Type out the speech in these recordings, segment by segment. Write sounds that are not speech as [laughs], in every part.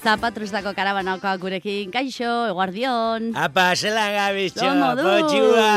Zapatruzako karabanako gurekin, kaixo, eguardion. Apa, Zomo duz. potxua,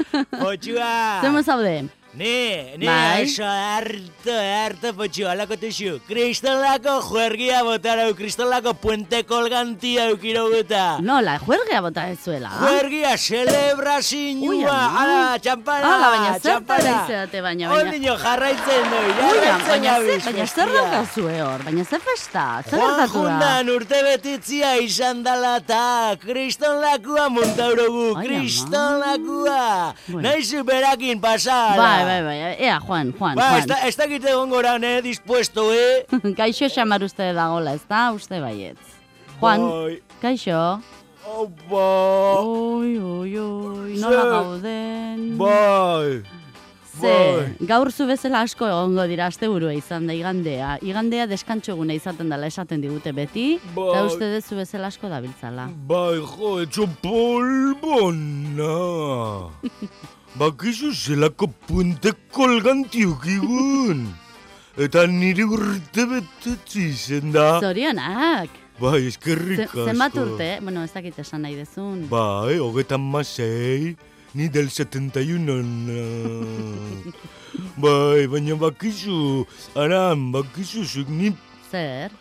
[laughs] potxua. Zemo zaude? Ni, ni Bai. oso harto, harto potxua, alako tuxu. Kristolako juergia botara, kristolako puente kolgantia eukiro guta. Nola, juergea bota ez zuela. Juergia, Ui, celebrazioa, ama. ala, txampana, Hala, baina zertan txampana. izate baina, baina. Ondino jarraitzen Uia, jarraitzen baina, ze, baina zer daukazue hor, baina zer festa, zer gertatu da? Jundan urte betitzia izan dala eta kriston lakua montaurogu, Ai, ama. kriston lakua. Bueno. Naizu berakin pasala. Bai, bai, bai, ea, Juan, Juan, Ba, ez Juan. da- ez dakit egon gora, ne, dispuesto, eh? [laughs] Kaixo xamar uste dagola, ez da? Uste baietz. Juan, Bai. kaixo. Opa. Oi, oi, oi, nola gauden? Bai. Ze, bai. gaur zu bezala asko egongo dira asteburua izan da igandea. Igandea deskantxo eguna izaten dela esaten digute beti, eta Bai. uste dut zu bezala asko dabiltzala. Bai, jo, etxo polbona. [laughs] Bakizu zelako puente kolgantiukigun. Eta niri urte betetzi izen da. Zorionak! Bai, eskerrik asko. zenbat urte? Bueno, ez dakit esan nahi dezun. Bai, hogetan masei, ni del 71 na. [laughs] bai, baina bakizu, aram, bakizu zuk, ni, Zer?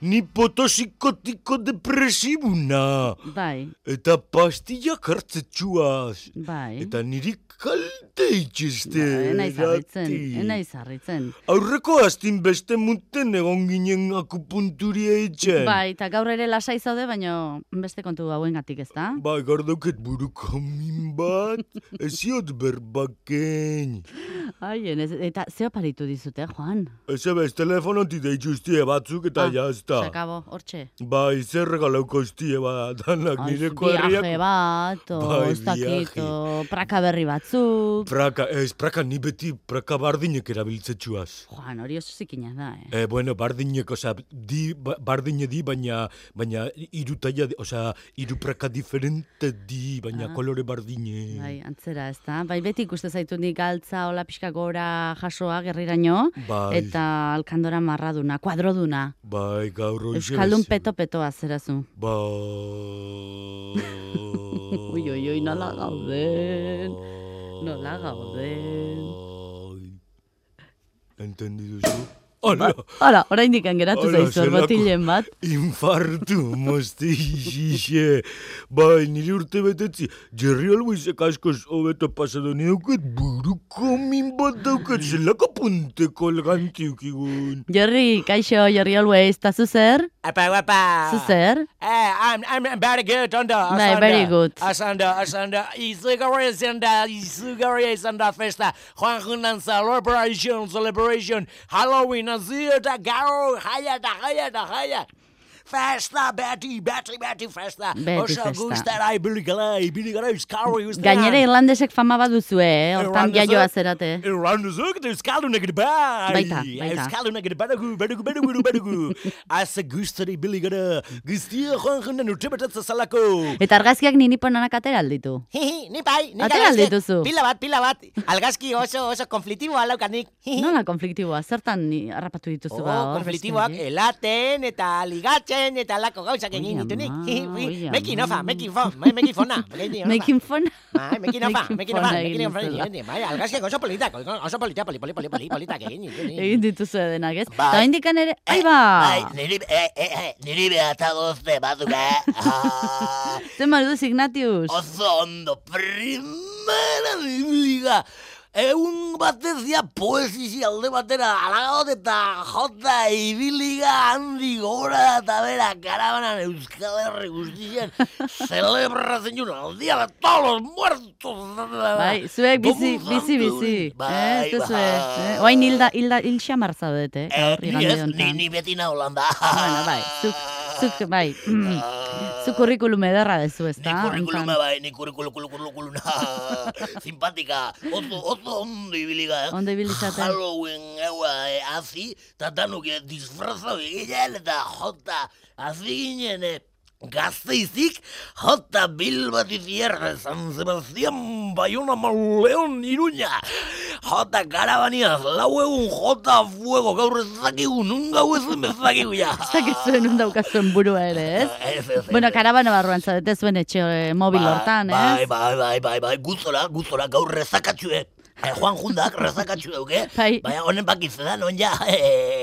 Ni potosikotiko depresibuna. Bai, Eta pastillak hartzetxuaz. bai. Eta niri kalte itxeste. Enaiz harritzen, erati. enaiz harritzen. Aurreko astin beste muten egon ginen akupunturia etxen. Bai, eta gaur ere lasai zaude, baina beste kontu hauen gatik ez da? Bai, gaur dauket buruko min bat, [laughs] eziot berbaken. Ai, eta ze oparitu dizute, Juan? Ez ebez, telefonotik deituztie batzuk eta Ah, jazta. Se acabó, hortxe. Bai, zer regalauko iztie bat, danak nireko viaje herriak. bat, o, Bai, ez dakit, viaje. o, praka berri batzuk. Praka, ez, praka ni beti praka bardinek erabiltzetxuaz. Juan, hori oso zikina da, eh? Eh, bueno, bardinek, osea, di, ba- bardine di, baina, baina iru taia, osea, iru praka diferente di, baina Ah. kolore bardine. Bai, antzera, ez da? Bai, beti ikuste zaitu nik galtza, hola pixka gora jasoa, gerriraino, Bai, eta alkandora marraduna, kuadroduna. bai, gaur hoxe Euskaldun peto-petoa zerazu. Bai. Ui, ui, ui, nola gauden. Nola gauden. Entendidu zu? Hala, Hala, oraindik geratu zaizu, zelako- botilen bat. infartu, mozti xixe. Bai, nire urte betetzi, Jerry Albuizek askoz hobeto pasado ni dauket buruko min bat dauket, zelako punte kolgantiukigun. Jorri, kaixo, Jorri always, eta zu zer? Apa, guapa. Zu zer? Eh, I'm, I'm very good, ondo, Bai, very good. Asando, asando, izugarri izan da, izugarri izan da festa. Juan Junan celebration, celebration, Halloween, azi eta gau, jaia eta jaia eta jaia. Festa, beti, beti, beti festa. Beti Oso festa. gustara ibili gara, ibili gara euskarri guztian. Gainera irlandesek fama baduzue, eh? Hortan jaioa zerate. Irlandesek eta euskaldunak ere bai. Baita, baita. Euskaldunak ere badugu, badugu, badugu, badugu. Aze [laughs] guztari ibili gara, guztia joan jenden urte betetza zalako. Eta argazkiak nini ponanak atera alditu. [laughs] Hihi, ni bai, ni Atera aldituzu. Pila bat, pila bat. Algazki oso, oso konfliktiboa laukanik. [laughs] Nola konfliktiboa, zertan harrapatu dituzu Oh, ba hor? konfliktiboak elaten eta ligatzen eta lako gauzak egin ditunik. Mekin ofa, mekin fon, mai- mekin fona. [laughs] mekin fun? Bai, mekin ofa, mekin ofa, mekin ofa. Bai, algazkiak oso politak, oso politak, poli, poli, poli, poli, politak egin ditunik. Egin dituzu denak, ez? Bai. Eta indikan ere, ai ba! Bai, niri, eh, eh, eh, niri behata gozte batzuk, eh? [laughs] Zer moduz, Ignatius? oso ondo, primera liga. Egun batez ja poesizi alde batera alagot eta jota ibiliga handi gora eta bera karabanan Euskal Herri guztien celebratzen jun aldia de todos muertos. Bai, zuek bizi, Como bizi, santo, bizi. Bai, eh, ez bai. eh? Oain hilda, hilda, hil xamar zaudete, Eh, gaur ni ez, ni, ni beti bai, zuk, zuk, bai, mm, zu kurrikulum ederra dezu, ez Ni da? kurrikuluma bai, ni kurrikulu kurrikuluna [laughs] simpatika, oso, oso ondo ibiliga, eh? Ondo ibili zate. Halloween eua eh, hazi, eta danuk eh, disfrazo egiten, eta jota, hazi ginen, eh, Gazteizik, jota Bilbati Zierre, San Sebastián, Bayona, Mauleon, Iruña. Jota karabaniaz, lau egun jota fuego, gaur ez dakigu, nun gau ez ez dakigu ja. Ez dakizuen un daukazuen burua ere, [laughs] ez? Ez, ez. Bueno, karabana barruan zadete zuen etxe eh, mobil hortan, Bai, ez? bai, bai, bai, bai, guzora, guzora, gaur rezakatxue. Eh, Juan Jundak rezakatxu dauke. Bai. Baina honen bakizena, non ja. [laughs] Eh,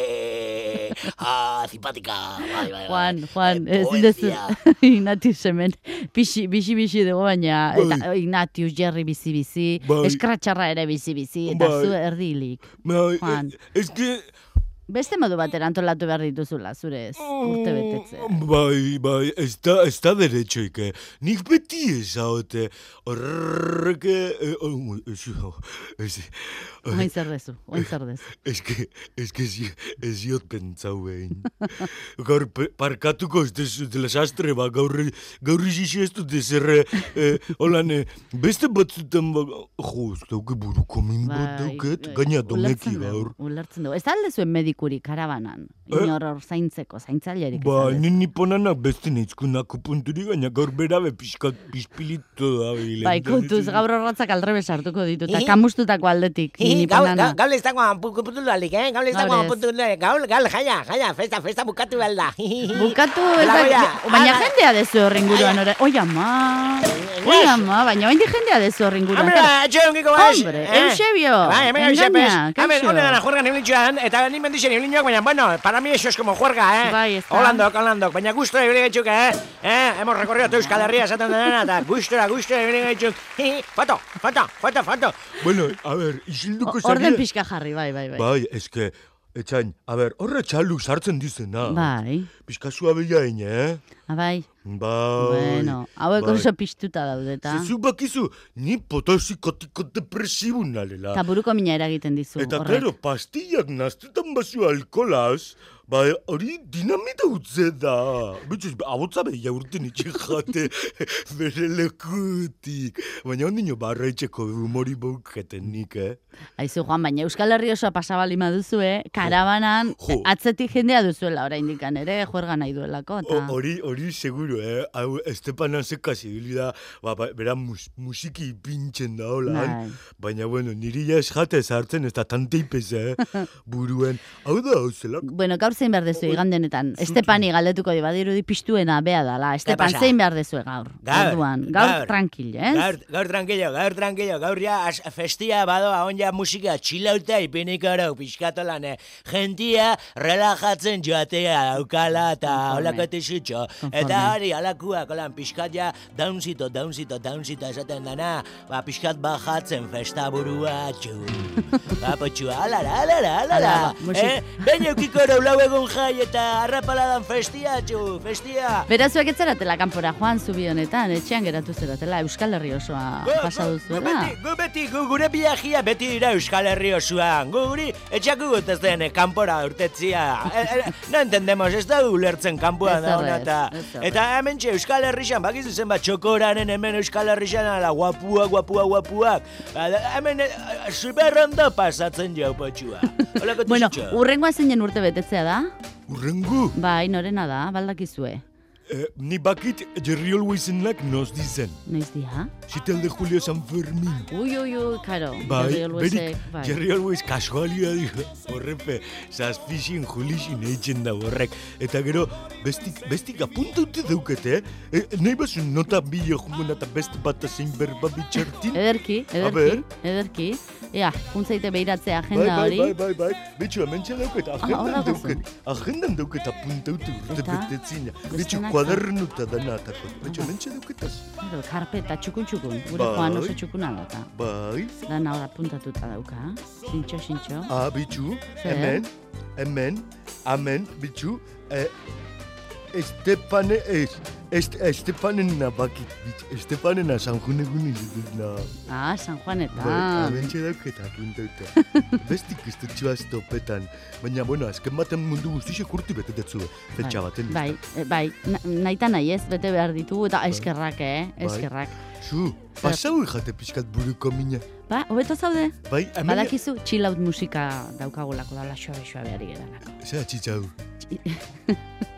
ah, zipatika. Bai, bai, bai. Juan, Juan, ez dezu. [laughs] Ignatius hemen, bixi, bixi, bixi dugu baina, eta Ignatius, Jerry bizi-bizi, Bai. eskratxarra ere bizi-bizi, eta Bai. zu erdilik. Bai, Juan. Ez que, Beste modu batera antolatu behar dituzula, zure ez, urte betetzea. bai, bai, ez da, ez da derechoik, eh. Nik beti ezaote, horrek, oh, ez, Oin zer dezu, oin zer dezu. Ez que, ez que ez, ez jot pentsau behin. Gaur parkatuko ez dezu dela sastre ba, gaur, gaur izixi ez dut ezer, eh, beste batzutan ba, jo, ez dauke buruko min bat dauket, gaina domeki gaur. Ulertzen dugu. Ez alde zuen medikurik karabanan, inor hor zaintzeko, zaintzailerik Ba, alde. ni niponanak beste neizkunako punturi, gaina gaur berabe pixkat pispilitu da. Bai, kontuz, gaur horratzak aldrebes hartuko ditu, eta Ih. kamustutako aldetik, gaur, gaur ez dagoan putu dalik, eh? Gaur ez dagoan dalik. Gaur, gaur, jaia, jaia, festa, festa bukatu behar da. [laughs] Bukatu, ez da, baina jendea dezu horren guruan, oi ama, oi ama, baina oindi jendea dezu horren guruan. Hombre, etxe ongiko gaz. Hombre, Eusebio, Bai, engaña, Hemen, kaixo. hone dana juergan eta ni mendixen ibilinoak, baina, bueno, para mi eso es como juerga, eh? Bai, ez da. Holandok, holandok, baina gustora ibili gaitxuk, eh? Eh, hemos recorrido toda Euskal Herria esaten dena, eta gustora, gustora ibili gaitxuk. Foto, foto, foto, foto. Bueno, a ver, isilduko Orden zaria- pixka jarri, bai, bai, bai. Bai, eske, etxain, a ber, horre txaluk sartzen dizena. Bai, Pixka suabila hein, eh? ah, bai, Bai. bueno, hauek bai. oso piztuta daude, eta Zezu bakizu, ni potosikotiko depresibu nalela. eta buruko mina eragiten dizu, Eta, horrek. claro, pastillak naztutan bazu alkolaz, ba, hori dinamita utze da. Bitxuz, abotza behia urten itxe jate [laughs] bere lekutik. Baina ondino barraitxeko humori bauketen nik, eh? Aizu, Juan, baina Euskal Herri osoa pasabali maduzue, karabanan Jo. atzetik jendea duzuela oraindik ere, juerga nahi duelako. Hori, hori seguro, eh? Hau, Estepan Azeka zibili da, ba, ba, bera mus, musiki pintzen da hola. Bai. Baina, bueno, niri ja ez jate zartzen ez da tanteipez, eh? [laughs] Buruen. Hau da, hau zelak. Bueno, gaur zein behar dezu igandenetan. Estepani galdetuko di, badirudi piztuena bea dala. Estepan, zein behar dezu gaur? Gaur, Orduan, gaur, gaur. tranquil, ez? Gaur, gaur tranquilo, gaur tranquilo, gaur ja festia badoa on ja musika txilauta ipinik arau pixkatolan, eh. Gentia relajatzen joatea daukala eta Konforme. holako tisutxo. Konforme. Eta hori, alakuak, holan, pixkat ja downsito, downsito, downsito esaten dana, ba, pixkat bajatzen festa burua txu. [laughs] ba, potxua, alara, alara, alara. Ala, musik- eh? Behin eukiko lau egun jai eta harrapaladan festia, txu, festia. Berazuek ez zeratela kanpora joan zubi honetan, etxean geratu zeratela, Euskal Herri osoa Gu- pasa gu- beti, gu gure biagia beti dira Euskal Herri osoan. Gu guri etxako gut ez den eh, kanpora urtetzia. E, e, no entendemos, ez da ulertzen kanpoan Ez da errez. eta hemen txe Euskal Herrixan, bakizu zenbat txokoranen hemen Euskal Herrixan ala guapua, guapua, guapuak. Ba, da- Hemen eh, superrondo pasatzen jau potxua. [laughs] Holako Bueno, urrengoa zeinen urte betetzea da? Urrengu, Bai, norena da, baldakizue. Eh, ni bakit Jerry Alwaysenak nos dizen. Noiz dia? Zitel de Julio San Fermin. Ui, ui, ui, karo. Bai, berik, bai. Jerry Always kasualia dio, horrepe, zazpixin, julixin eitzen da horrek. Eta gero, bestik, bestik apuntute daukete, eh? E, nahi basu nota bilo jumuna eta beste bat zein berba bitxartin? Ederki, A ber. ederki, ederki. Ea, juntzaite behiratzea Bai, agenda bai, hori. bai, bai, bai, bitxu, hementxe dauket, agendan hola dauket, agendan dauket apuntaute urte betetzina. Bitxu, kuadernuta dana atako, bitxu, Aha. hementxe dauketaz. Claro, karpeta txukun txukun. Gure Bai. joan oso txukuna da. eta Bai, Dana hor apuntatuta dauka. Sintxo, sintxo. ah, bitxu, hemen, hemen, amen, bitxu, eh, Estepane, ez, est, Estepanen nabakit, bitxu, Estepanen asanjunegun izuduna. Ah, San Bai, Juanetan. abentxe dauketa apuntauta. [laughs] Bestik ez dut topetan. Baina, bueno, azken baten mundu guztiak urti betetetzu, fetxa baten. Bai, eh, bai, na, naita nahi ez, bete behar ditugu, eta eskerrak, eh, Bai. eskerrak. Zu, pasau jate pixkat buruko mina. Ba, hobeto zaude? Bai, hemen... Badakizu, chill out musika daukagulako dala, xoabe, xoabe ari geralako. Zer atxitzau. [laughs]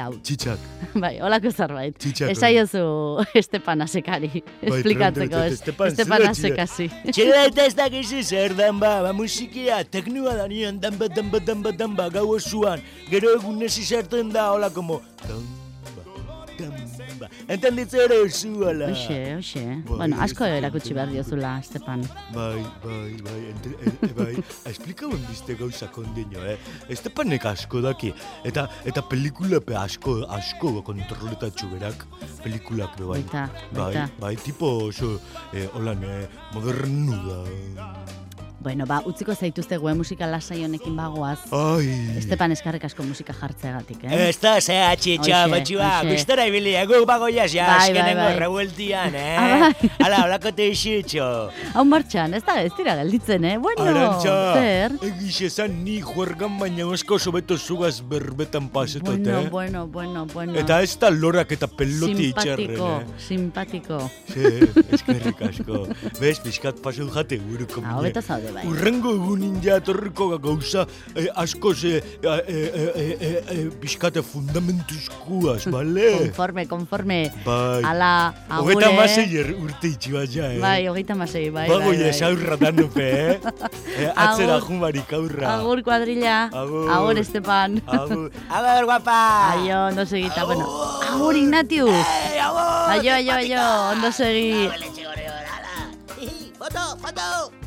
out. Txitxak. [laughs] Bai, holako zerbait. Txitxak, Esaiozu [laughs] Estepan Asekari, esplikatzeko. pronto, es- Estepan, Estepan Asekasi. Txera eta ez [laughs] dakizu zer danba, ba musikia, teknua da nion, danba, danba, danba, danba, gau osuan. Gero egun nesi sartzen da, hola, como, damba, damba. Entenditze ere. Oxe, oxe. Bai, Bueno, asko ez- erakutsi behar diozula, Estepan. Bai, bai, bai, ente, e, e, bai, [laughs] esplikau biste gauza kondeño, eh? Estepanek asko daki, eta eta pelikula pe asko, asko kontroletatxu berak, pelikulak be bai. Baita, Bai, baita. bai, tipo oso, eh, holan, eh, modernu da. Bueno, ba, utziko zaituzte gue musika lasai honekin bagoaz. Ai, Estepan eskarrik asko musika jartzeagatik, eh? Ez da, ze atxitxa, batxua, guztara ibilia, gu bagoiaz, ja, Bai, bai, azkenengo bai. revueltian, eh? [laughs] Ah, bai. Hala, holako teixitxo. Hau martxan, ez da, ez dira gelditzen, eh? Bueno, Arantxa, zer? egiz esan ni juergan baina asko sobeto zugaz berbetan pasetot, Bueno, eh? bueno, bueno, bueno. Eta ez da lorak eta peloti itxarren, simpatiko, eh? simpatiko. Ze, eskerrik asko. Bez, pixkat paseu jate guruko Ah, hobeto zaude bai. Urrengo egunin ja etorriko gauza eh, asko ze eh, eh, eh, eh, eh, pixkate fundamentuzkuaz, [laughs] bale? Konforme, konforme. Bai. Ala, agure. Hogeta masei er, urte itxi bat ja, eh? Bai, hogeita masei, bai, Bago bai, bai. esaurra danupe, eh? [laughs] eh atzera Agur. jumarik aurra. Agur kuadrilla. Agur. Agur, Estepan. Agur. [laughs] Agur, guapa! Aio, ondo segita. Bueno, agur, Ignatius. Hey, agur! Aio, aio, aio, ondo segi. Ala. Foto, foto.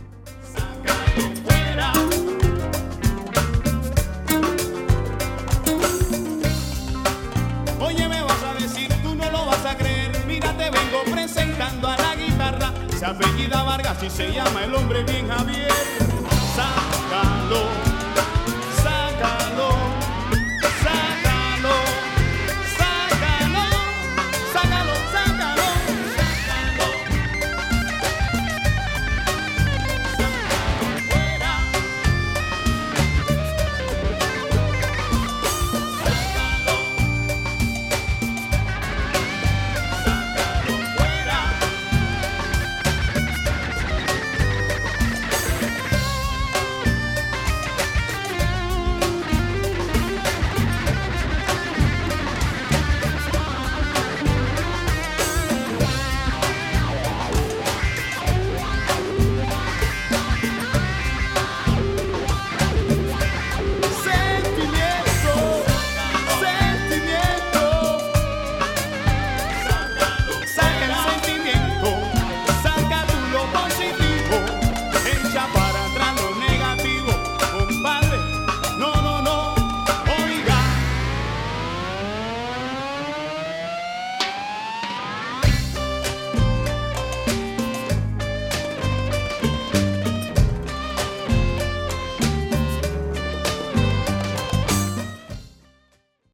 Apellida Vargas y se llama el hombre bien Javier. Sácalo